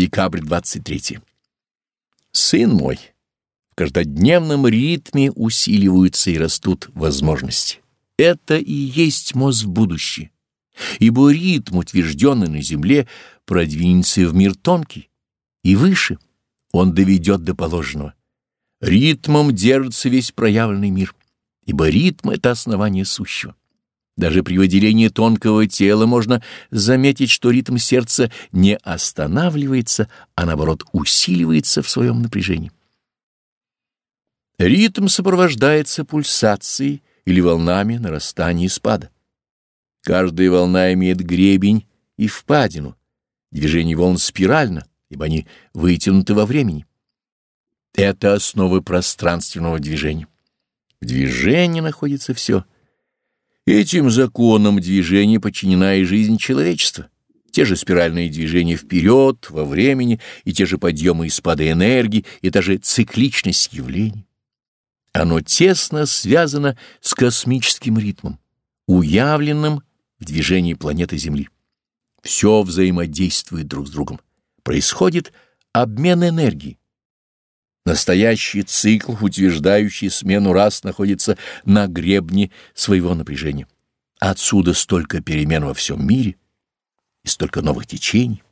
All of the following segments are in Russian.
Декабрь 23. Сын мой, в каждодневном ритме усиливаются и растут возможности. Это и есть мост в будущее, ибо ритм, утвержденный на земле, продвинется в мир тонкий и выше, он доведет до положенного. Ритмом держится весь проявленный мир, ибо ритм — это основание сущего. Даже при выделении тонкого тела можно заметить, что ритм сердца не останавливается, а наоборот усиливается в своем напряжении. Ритм сопровождается пульсацией или волнами нарастания и спада. Каждая волна имеет гребень и впадину. Движение волн спирально, ибо они вытянуты во времени. Это основы пространственного движения. В движении находится все — Этим законам движения подчинена и жизнь человечества. Те же спиральные движения вперед, во времени, и те же подъемы и спады энергии, и та же цикличность явлений. Оно тесно связано с космическим ритмом, уявленным в движении планеты Земли. Все взаимодействует друг с другом. Происходит обмен энергии. Настоящий цикл, утверждающий смену рас, находится на гребне своего напряжения. Отсюда столько перемен во всем мире и столько новых течений.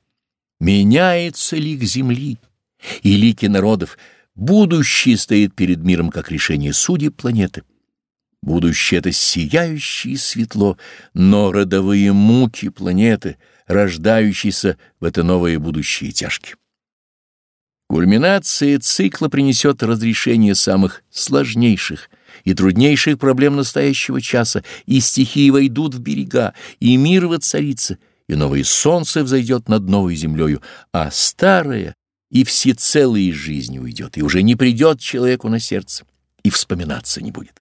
Меняется лик Земли и лики народов. Будущее стоит перед миром как решение судеб планеты. Будущее — это сияющее светло, но родовые муки планеты, рождающиеся в это новое будущее тяжкие. Кульминация цикла принесет разрешение самых сложнейших и труднейших проблем настоящего часа, и стихии войдут в берега, и мир воцарится, и новое солнце взойдет над новой землею, а старое и всецелое из жизни уйдет, и уже не придет человеку на сердце, и вспоминаться не будет.